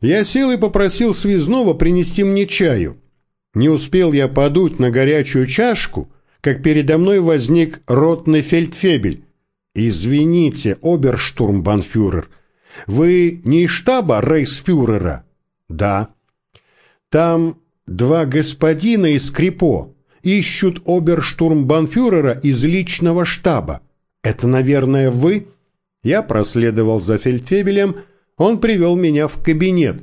Я сел и попросил связного принести мне чаю. Не успел я подуть на горячую чашку, как передо мной возник ротный фельдфебель. «Извините, оберштурмбанфюрер, вы не из штаба рейхсфюрера?» «Да». «Там два господина из Крипо ищут оберштурмбанфюрера из личного штаба. Это, наверное, вы?» Я проследовал за фельдфебелем, он привел меня в кабинет.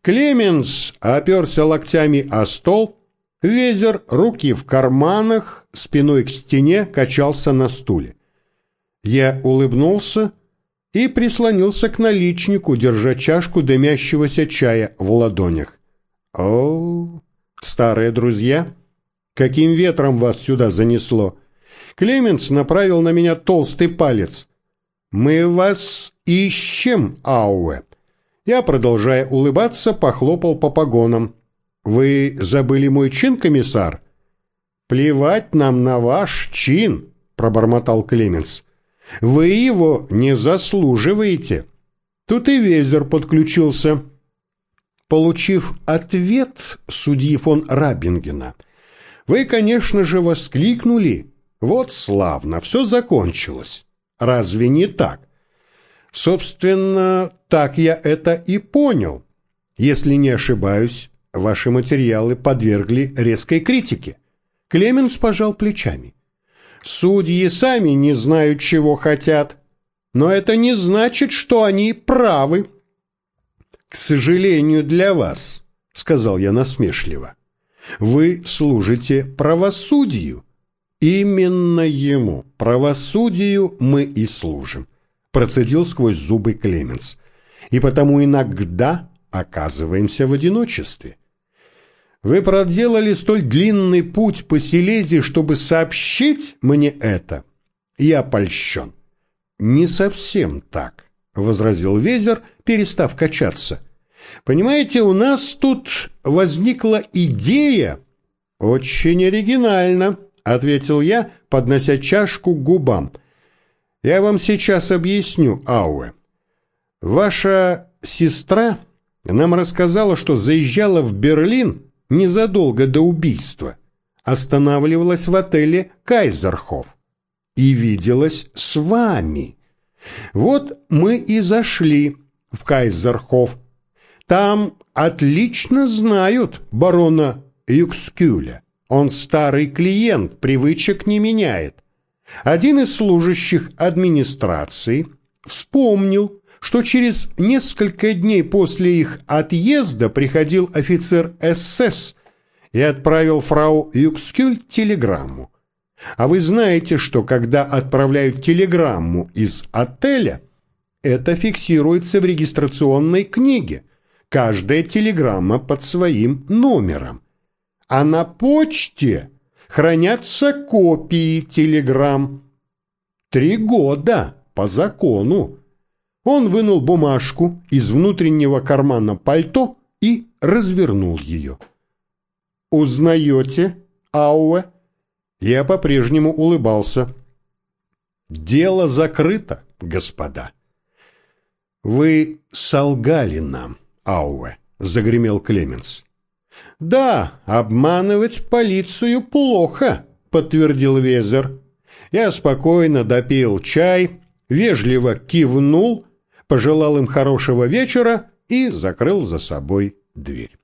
Клеменс оперся локтями о стол, Везер, руки в карманах, спиной к стене, качался на стуле. Я улыбнулся и прислонился к наличнику, держа чашку дымящегося чая в ладонях. «О, старые друзья, каким ветром вас сюда занесло?» Клеменс направил на меня толстый палец. «Мы вас ищем, Ауэ». Я, продолжая улыбаться, похлопал по погонам. «Вы забыли мой чин, комиссар?» «Плевать нам на ваш чин», — пробормотал Клеменс. «Вы его не заслуживаете». Тут и Везер подключился. Получив ответ судьи фон Рабингена, вы, конечно же, воскликнули «Вот славно, все закончилось». Разве не так? Собственно, так я это и понял. Если не ошибаюсь, ваши материалы подвергли резкой критике. Клеменс пожал плечами. Судьи сами не знают, чего хотят, но это не значит, что они правы. К сожалению для вас, сказал я насмешливо, вы служите правосудию. Именно ему, правосудию, мы и служим, процедил сквозь зубы Клеменс. И потому иногда оказываемся в одиночестве. Вы проделали столь длинный путь по Силезии, чтобы сообщить мне это? Я польщен. Не совсем так, возразил Везер, перестав качаться. Понимаете, у нас тут возникла идея. Очень оригинально, — ответил я, поднося чашку к губам. «Я вам сейчас объясню, Ауэ. Ваша сестра нам рассказала, что заезжала в Берлин незадолго до убийства, останавливалась в отеле «Кайзерхоф» и виделась с вами. Вот мы и зашли в Кайзерхоф. Там отлично знают барона Юкскюля. Он старый клиент, привычек не меняет. Один из служащих администрации вспомнил, что через несколько дней после их отъезда приходил офицер СС и отправил фрау Юкскюль телеграмму. А вы знаете, что когда отправляют телеграмму из отеля, это фиксируется в регистрационной книге. Каждая телеграмма под своим номером а на почте хранятся копии телеграмм. Три года по закону. Он вынул бумажку из внутреннего кармана пальто и развернул ее. «Узнаете, Ауэ?» Я по-прежнему улыбался. «Дело закрыто, господа». «Вы солгали нам, Ауэ», — загремел Клеменс. «Да, обманывать полицию плохо», — подтвердил Везер. Я спокойно допил чай, вежливо кивнул, пожелал им хорошего вечера и закрыл за собой дверь.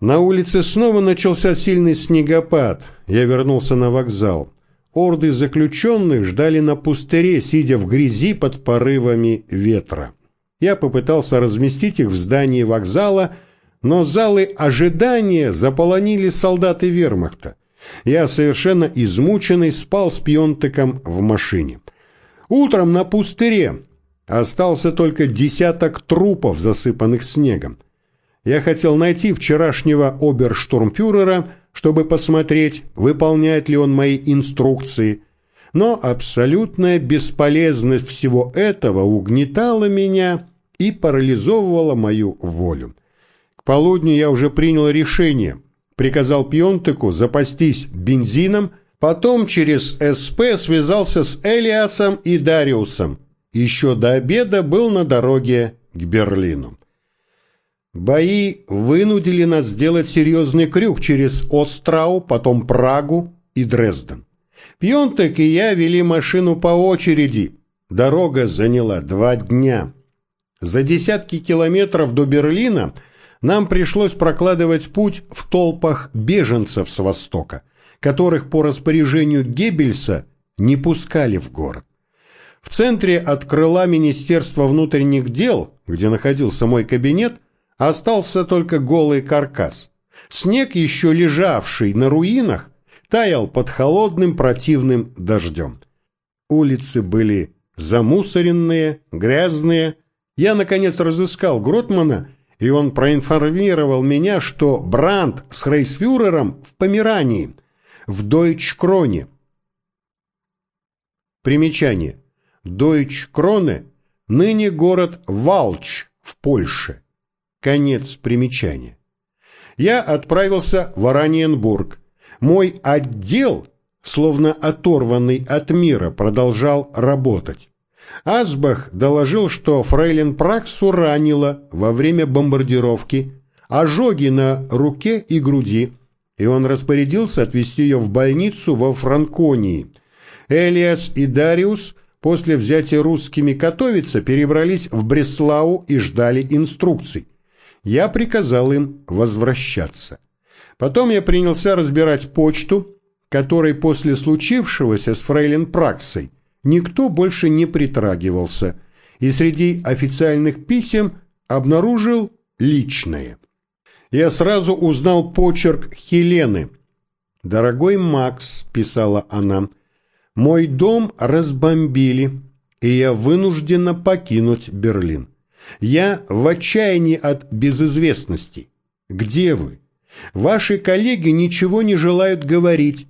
На улице снова начался сильный снегопад. Я вернулся на вокзал. Орды заключенных ждали на пустыре, сидя в грязи под порывами ветра. Я попытался разместить их в здании вокзала, но залы ожидания заполонили солдаты вермахта. Я совершенно измученный спал с пионтыком в машине. Утром на пустыре остался только десяток трупов, засыпанных снегом. Я хотел найти вчерашнего оберштурмфюрера, чтобы посмотреть, выполняет ли он мои инструкции. Но абсолютная бесполезность всего этого угнетала меня и парализовывала мою волю. К полудню я уже принял решение. Приказал Пьонтеку запастись бензином, потом через СП связался с Элиасом и Дариусом. Еще до обеда был на дороге к Берлину. Бои вынудили нас сделать серьезный крюк через Острау, потом Прагу и Дрезден. Пьонтек и я вели машину по очереди. Дорога заняла два дня. За десятки километров до Берлина нам пришлось прокладывать путь в толпах беженцев с востока, которых по распоряжению Геббельса не пускали в город. В центре от крыла Министерства внутренних дел, где находился мой кабинет, остался только голый каркас. Снег, еще лежавший на руинах, таял под холодным противным дождем. Улицы были замусоренные, грязные. Я, наконец, разыскал Гротмана, и он проинформировал меня, что Бранд с Рейсфюрером в Померании, в Дойчкроне. Примечание. Дойчкроне – ныне город Валч в Польше. Конец примечания. Я отправился в Ораниенбург. Мой отдел, словно оторванный от мира, продолжал работать. Асбах доложил, что фрейлин Праксу ранило во время бомбардировки, ожоги на руке и груди, и он распорядился отвезти ее в больницу во Франконии. Элиас и Дариус после взятия русскими Катовица перебрались в Бреслау и ждали инструкций. Я приказал им возвращаться. Потом я принялся разбирать почту, которой после случившегося с фрейлин Праксой никто больше не притрагивался, и среди официальных писем обнаружил личное. Я сразу узнал почерк Хелены. «Дорогой Макс», — писала она, — мой дом разбомбили, и я вынуждена покинуть Берлин. Я в отчаянии от безызвестности. Где вы? Ваши коллеги ничего не желают говорить.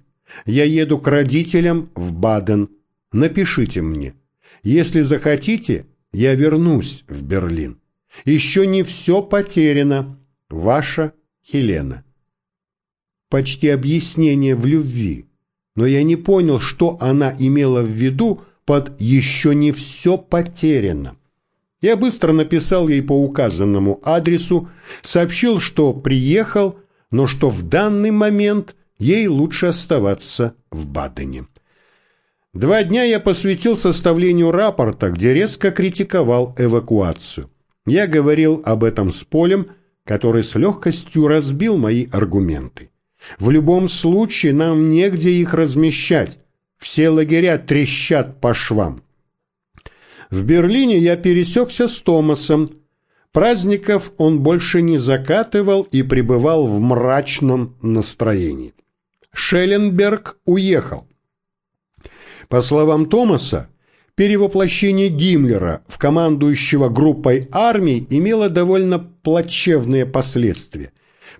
Я еду к родителям в Баден. Напишите мне. Если захотите, я вернусь в Берлин. Еще не все потеряно. Ваша Хелена. Почти объяснение в любви но я не понял, что она имела в виду под «еще не все потеряно». Я быстро написал ей по указанному адресу, сообщил, что приехал, но что в данный момент ей лучше оставаться в Бадене. Два дня я посвятил составлению рапорта, где резко критиковал эвакуацию. Я говорил об этом с Полем, который с легкостью разбил мои аргументы. В любом случае нам негде их размещать. Все лагеря трещат по швам. В Берлине я пересекся с Томасом. Праздников он больше не закатывал и пребывал в мрачном настроении. Шелленберг уехал. По словам Томаса, перевоплощение Гиммлера в командующего группой армий имело довольно плачевные последствия.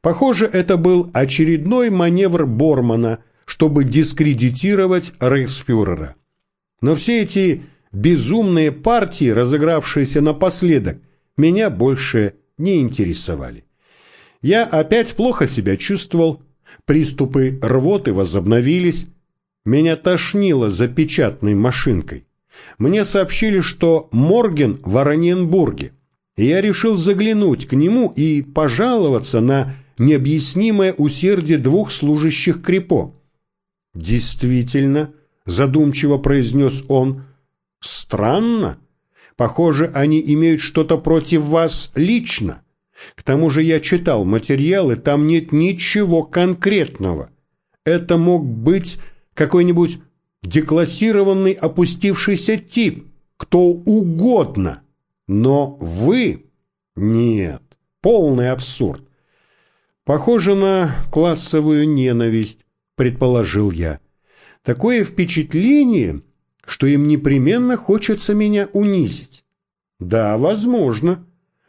Похоже, это был очередной маневр Бормана, чтобы дискредитировать рейхсфюрера. Но все эти безумные партии, разыгравшиеся напоследок, меня больше не интересовали. Я опять плохо себя чувствовал, приступы рвоты возобновились, меня тошнило за печатной машинкой. Мне сообщили, что Морген в Ораненбурге, я решил заглянуть к нему и пожаловаться на необъяснимое усердие двух служащих Крепо. «Действительно», — задумчиво произнес он, — «странно. Похоже, они имеют что-то против вас лично. К тому же я читал материалы, там нет ничего конкретного. Это мог быть какой-нибудь деклассированный опустившийся тип, кто угодно. Но вы... Нет, полный абсурд. Похоже на классовую ненависть, предположил я. Такое впечатление, что им непременно хочется меня унизить. Да, возможно.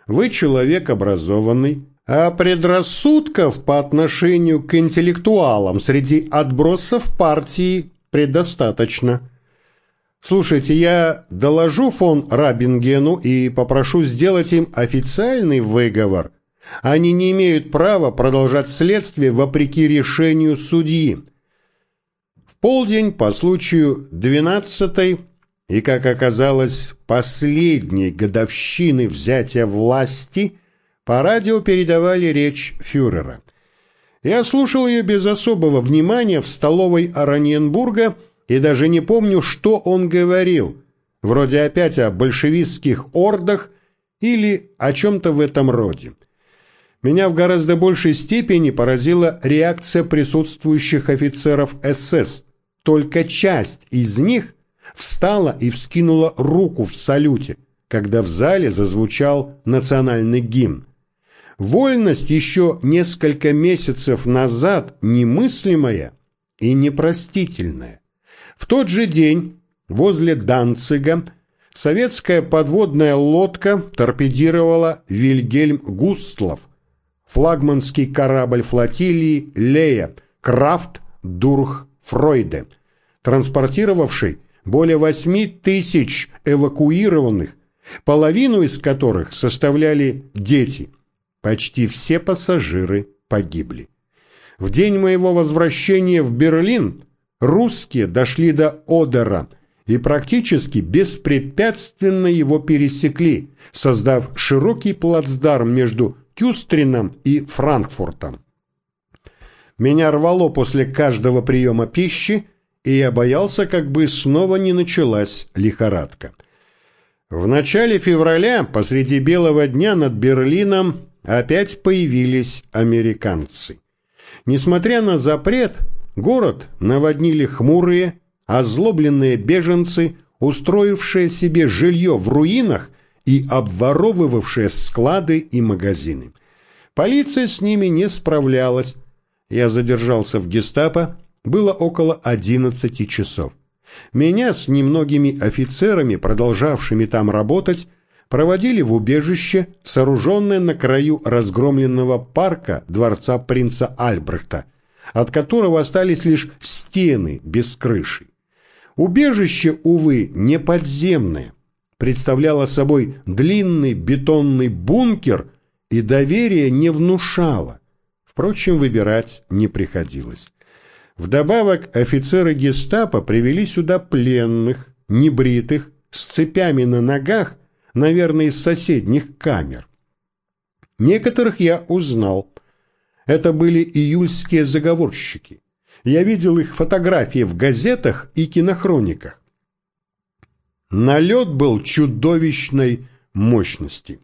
Вы человек образованный, а предрассудков по отношению к интеллектуалам среди отбросов партии предостаточно. Слушайте, я доложу фон Рабингену и попрошу сделать им официальный выговор они не имеют права продолжать следствие вопреки решению судьи. В полдень по случаю 12-й и, как оказалось, последней годовщины взятия власти По радио передавали речь фюрера. Я слушал ее без особого внимания в столовой Ораньенбурга и даже не помню, что он говорил. Вроде опять о большевистских ордах или о чем-то в этом роде. Меня в гораздо большей степени поразила реакция присутствующих офицеров СС. Только часть из них встала и вскинула руку в салюте, когда в зале зазвучал национальный гимн. Вольность еще несколько месяцев назад немыслимая и непростительная. В тот же день возле Данцига советская подводная лодка торпедировала Вильгельм Густлов, флагманский корабль флотилии «Лея» Крафт Дурх Фройде, транспортировавший более 8 тысяч эвакуированных, половину из которых составляли дети. Почти все пассажиры погибли. В день моего возвращения в Берлин русские дошли до Одера и практически беспрепятственно его пересекли, создав широкий плацдарм между Кюстрином и Франкфуртом. Меня рвало после каждого приема пищи, и я боялся, как бы снова не началась лихорадка. В начале февраля посреди белого дня над Берлином опять появились американцы. Несмотря на запрет, город наводнили хмурые, озлобленные беженцы, устроившие себе жилье в руинах и обворовывавшие склады и магазины. Полиция с ними не справлялась. Я задержался в гестапо, было около одиннадцати часов. Меня с немногими офицерами, продолжавшими там работать, проводили в убежище, сооруженное на краю разгромленного парка дворца принца Альбрехта, от которого остались лишь стены без крыши. Убежище, увы, не подземное, представляло собой длинный бетонный бункер и доверия не внушало. Впрочем, выбирать не приходилось. Вдобавок офицеры гестапо привели сюда пленных, небритых, с цепями на ногах, наверное, из соседних камер. Некоторых я узнал. Это были июльские заговорщики. Я видел их фотографии в газетах и кинохрониках. Налет был чудовищной мощности.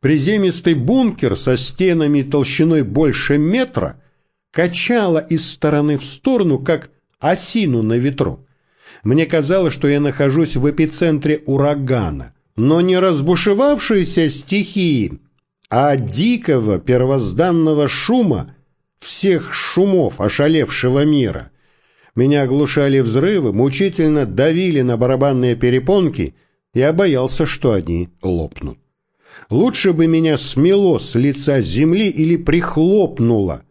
Приземистый бункер со стенами толщиной больше метра качало из стороны в сторону, как осину на ветру. Мне казалось, что я нахожусь в эпицентре урагана, но не разбушевавшейся стихии, а дикого первозданного шума всех шумов ошалевшего мира – меня оглушали взрывы, мучительно давили на барабанные перепонки, я боялся, что они лопнут. Лучше бы меня смело с лица земли или прихлопнуло.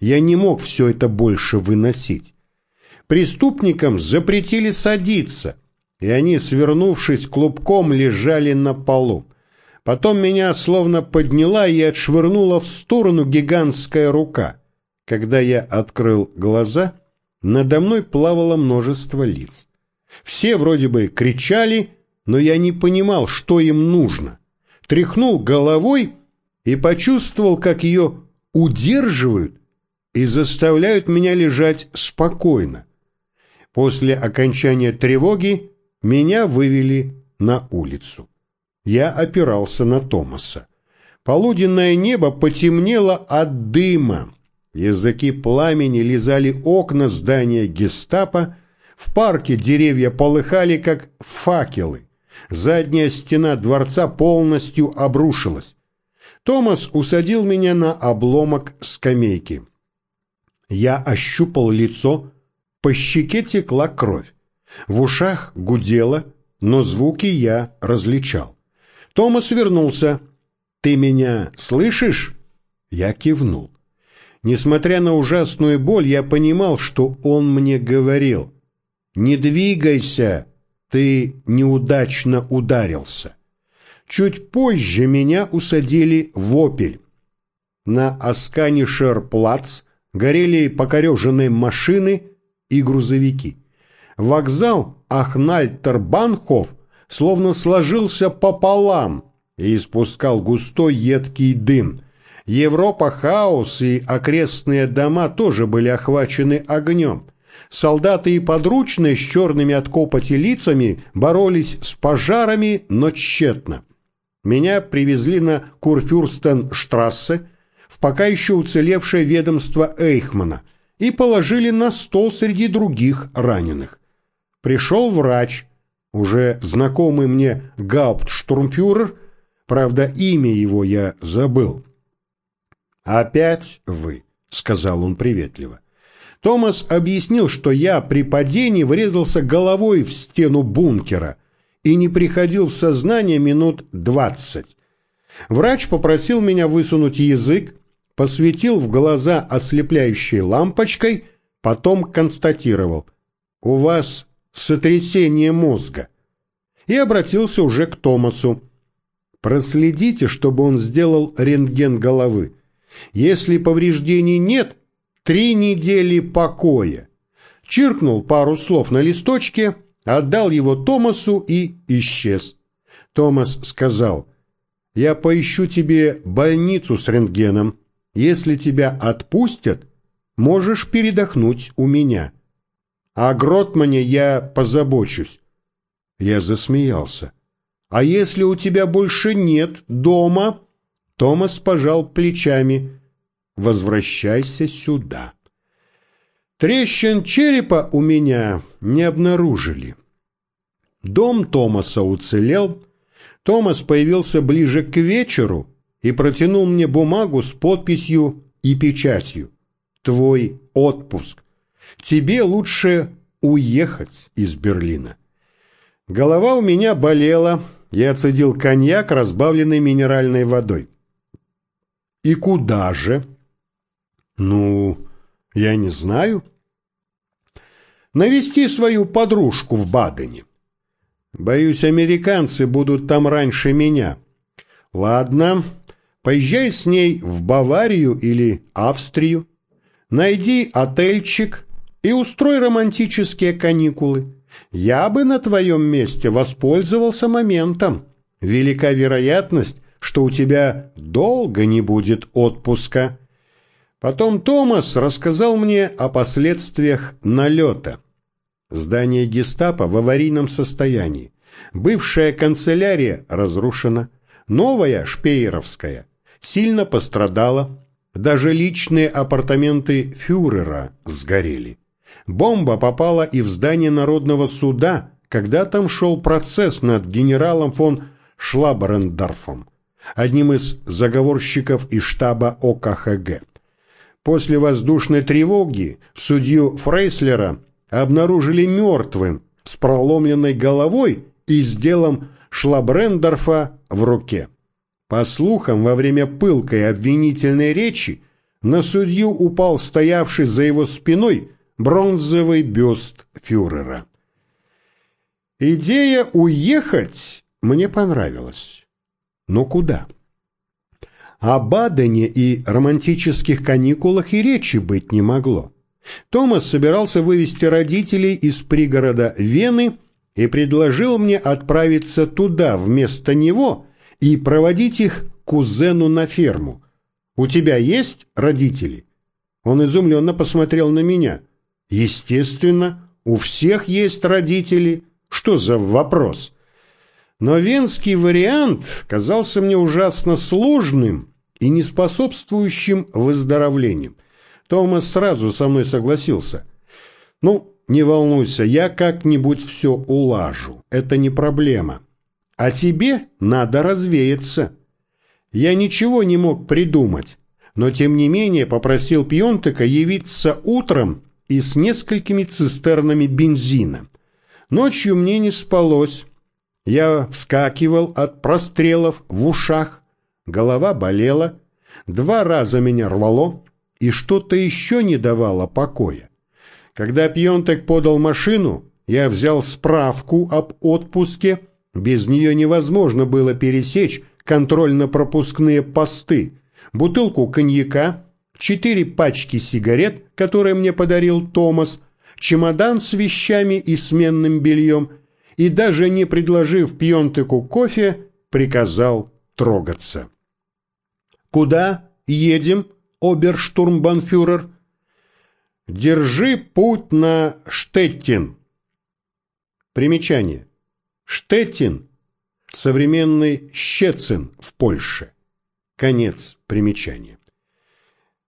Я не мог все это больше выносить. Преступникам запретили садиться, и они, свернувшись клубком, лежали на полу. Потом меня словно подняла и отшвырнула в сторону гигантская рука. Когда я открыл глаза, надо мной плавало множество лиц. Все вроде бы кричали, но я не понимал, что им нужно. Тряхнул головой и почувствовал, как ее удерживают и заставляют меня лежать спокойно. После окончания тревоги меня вывели на улицу. Я опирался на Томаса. Полуденное небо потемнело от дыма. Языки пламени лизали окна здания гестапо, в парке деревья полыхали, как факелы. Задняя стена дворца полностью обрушилась. Томас усадил меня на обломок скамейки. Я ощупал лицо, по щеке текла кровь. В ушах гудело, но звуки я различал. Томас вернулся. «Ты меня слышишь?» Я кивнул. Несмотря на ужасную боль, я понимал, что он мне говорил. «Не двигайся, ты неудачно ударился». Чуть позже меня усадили в «Опель». На Асканишер-плац горели покореженные машины и грузовики. Вокзал Ахнальтер-Банхоф словно сложился пополам, и испускал густой едкий дым. Европа хаос и окрестные дома тоже были охвачены огнем. Солдаты и подручные с черными от копоти лицами боролись с пожарами, но тщетно. Меня привезли на Курфюрстенштрассе, в пока еще уцелевшее ведомство Эйхмана, и положили на стол среди других раненых. Пришел врач, уже знакомый мне гауптштурмфюрер, правда, имя его я забыл. «Опять вы», — сказал он приветливо. Томас объяснил, что я при падении врезался головой в стену бункера и не приходил в сознание минут двадцать. Врач попросил меня высунуть язык, посветил в глаза ослепляющей лампочкой, потом констатировал «У вас сотрясение мозга» и обратился уже к Томасу. «Проследите, чтобы он сделал рентген головы. Если повреждений нет, три недели покоя». Чиркнул пару слов на листочке, отдал его Томасу и исчез. Томас сказал, «Я поищу тебе больницу с рентгеном. Если тебя отпустят, можешь передохнуть у меня. О Гротмане я позабочусь». Я засмеялся. «А если у тебя больше нет дома?» Томас пожал плечами. «Возвращайся сюда». Трещин черепа у меня не обнаружили. Дом Томаса уцелел. Томас появился ближе к вечеру и протянул мне бумагу с подписью и печатью. «Твой отпуск. Тебе лучше уехать из Берлина». Голова у меня болела. Я цедил коньяк, разбавленный минеральной водой. «И куда же?» «Ну, я не знаю» навести свою подружку в Бадене. Боюсь, американцы будут там раньше меня. Ладно, поезжай с ней в Баварию или Австрию. Найди отельчик и устрой романтические каникулы. Я бы на твоем месте воспользовался моментом. Велика вероятность, что у тебя долго не будет отпуска. Потом Томас рассказал мне о последствиях налета. Здание гестапо в аварийном состоянии. Бывшая канцелярия разрушена. Новая, Шпееровская, сильно пострадала. Даже личные апартаменты фюрера сгорели. Бомба попала и в здание Народного суда, когда там шел процесс над генералом фон Шлабрендорфом, одним из заговорщиков из штаба ОКХГ. После воздушной тревоги судью Фрейслера обнаружили мертвым с проломленной головой и с делом Шлабрендорфа в руке. По слухам, во время пылкой обвинительной речи на судью упал стоявший за его спиной бронзовый бюст фюрера. Идея уехать мне понравилась. Но куда? О Бадене и романтических каникулах и речи быть не могло. Томас собирался вывести родителей из пригорода Вены и предложил мне отправиться туда вместо него и проводить их кузену на ферму. «У тебя есть родители?» Он изумленно посмотрел на меня. «Естественно, у всех есть родители. Что за вопрос?» Но венский вариант казался мне ужасно сложным и не способствующим выздоровлению. Томас сразу со мной согласился. «Ну, не волнуйся, я как-нибудь все улажу, это не проблема. А тебе надо развеяться». Я ничего не мог придумать, но тем не менее попросил Пьонтека явиться утром и с несколькими цистернами бензина. Ночью мне не спалось. Я вскакивал от прострелов в ушах, голова болела, два раза меня рвало, и что-то еще не давало покоя. Когда Пьонтек подал машину, я взял справку об отпуске, без нее невозможно было пересечь контрольно-пропускные посты, бутылку коньяка, четыре пачки сигарет, которые мне подарил Томас, чемодан с вещами и сменным бельем, и даже не предложив Пьонтеку кофе, приказал трогаться. «Куда едем, оберштурмбанфюрер?» «Держи путь на Штеттин». Примечание. Штеттин – современный Щецин в Польше. Конец примечания.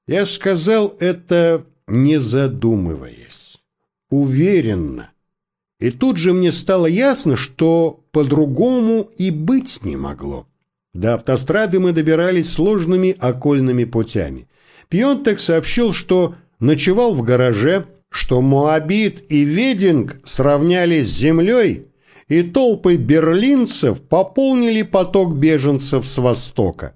Я сказал это, не задумываясь, уверенно. И тут же мне стало ясно, что по-другому и быть не могло. До автострады мы добирались сложными окольными путями. Пьонтек сообщил, что ночевал в гараже, что Моабит и Вединг сравнялись с землей, и толпы берлинцев пополнили поток беженцев с востока.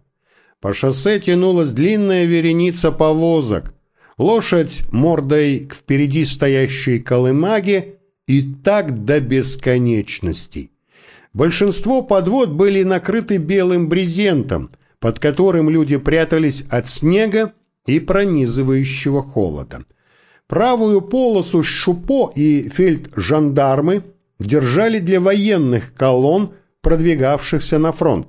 По шоссе тянулась длинная вереница повозок, лошадь мордой к впереди стоящей колымаге и так до бесконечности. Большинство подвод были накрыты белым брезентом, под которым люди прятались от снега и пронизывающего холода. Правую полосу Шупо и фельджандармы держали для военных колонн, продвигавшихся на фронт.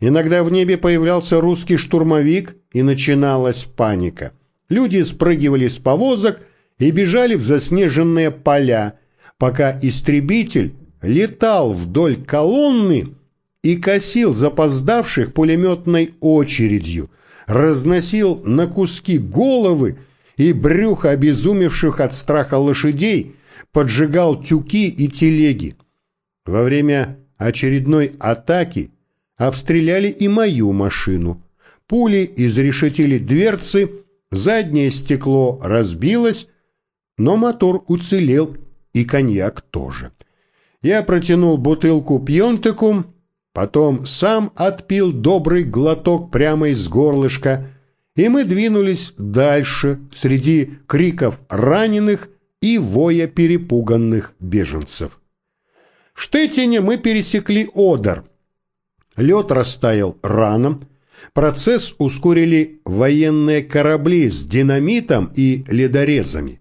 Иногда в небе появлялся русский штурмовик, и начиналась паника. Люди спрыгивали с повозок и бежали в заснеженные поля, пока истребитель летал вдоль колонны и косил запоздавших пулеметной очередью, разносил на куски головы и брюхо обезумевших от страха лошадей, поджигал тюки и телеги. Во время очередной атаки обстреляли и мою машину. Пули изрешетили дверцы, заднее стекло разбилось, но мотор уцелел и коньяк тоже. Я протянул бутылку пьонтеку, потом сам отпил добрый глоток прямо из горлышка, и мы двинулись дальше среди криков раненых и воя перепуганных беженцев. В Штетине мы пересекли Одер – Лед растаял рано, процесс ускорили военные корабли с динамитом и ледорезами.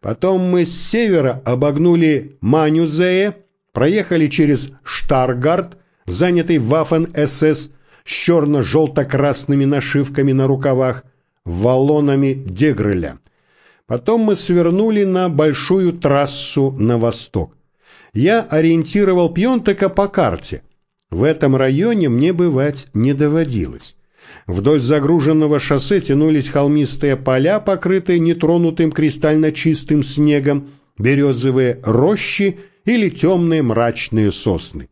Потом мы с севера обогнули Манюзее, проехали через Штаргард, занятый Вафен-СС с черно-желто-красными нашивками на рукавах, валонами Дегреля. Потом мы свернули на большую трассу на восток. Я ориентировал Пьонтека по карте. В этом районе мне бывать не доводилось. Вдоль загруженного шоссе тянулись холмистые поля, покрытые нетронутым кристально чистым снегом, березовые рощи или темные мрачные сосны.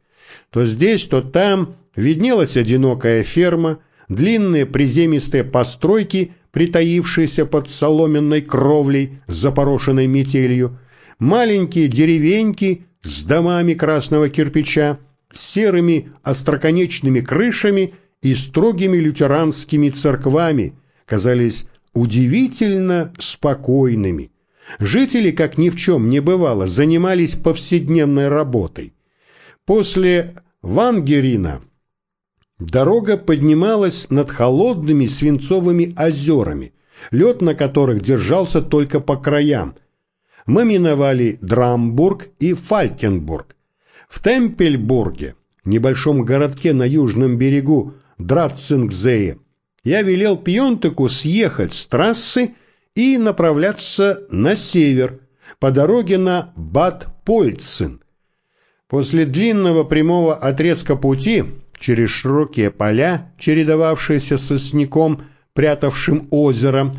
То здесь, то там виднелась одинокая ферма, длинные приземистые постройки, притаившиеся под соломенной кровлей, запорошенной метелью, маленькие деревеньки с домами красного кирпича, с серыми остроконечными крышами и строгими лютеранскими церквами казались удивительно спокойными. Жители, как ни в чем не бывало, занимались повседневной работой. После Вангерина дорога поднималась над холодными свинцовыми озерами, лед на которых держался только по краям. Мы миновали Драмбург и Фалькенбург, в Темпельбурге, небольшом городке на южном берегу Дратцингзее, я велел Пьонтеку съехать с трассы и направляться на север, по дороге на Бад-Польцин. После длинного прямого отрезка пути через широкие поля, чередовавшиеся со снегом, прятавшим озеро,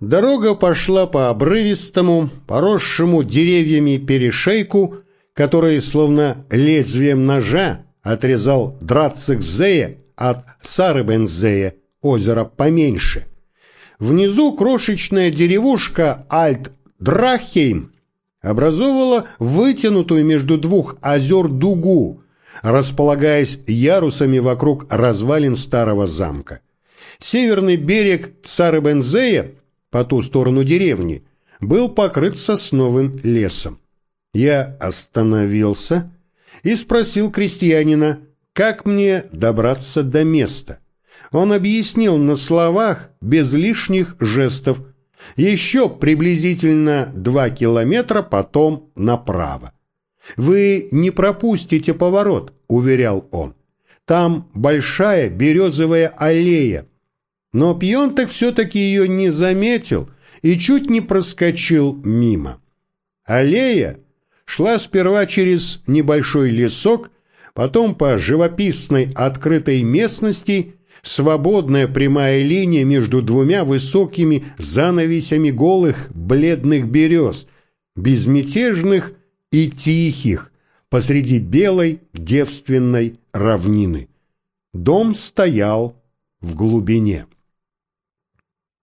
дорога пошла по обрывистому, поросшему деревьями перешейку который словно лезвием ножа отрезал Драцикзея от Сарыбензея, озера поменьше. Внизу крошечная деревушка Альт-Драхейм образовывала вытянутую между двух озер дугу, располагаясь ярусами вокруг развалин старого замка. Северный берег Сарыбензея, по ту сторону деревни, был покрыт сосновым лесом. Я остановился и спросил крестьянина, как мне добраться до места. Он объяснил на словах, без лишних жестов, еще приблизительно два километра, потом направо. «Вы не пропустите поворот», — уверял он. Там большая березовая аллея. Но Пьонтек все-таки ее не заметил и чуть не проскочил мимо. Аллея шла сперва через небольшой лесок, потом по живописной открытой местности свободная прямая линия между двумя высокими занавесями голых бледных берез, безмятежных и тихих, посреди белой девственной равнины. Дом стоял в глубине.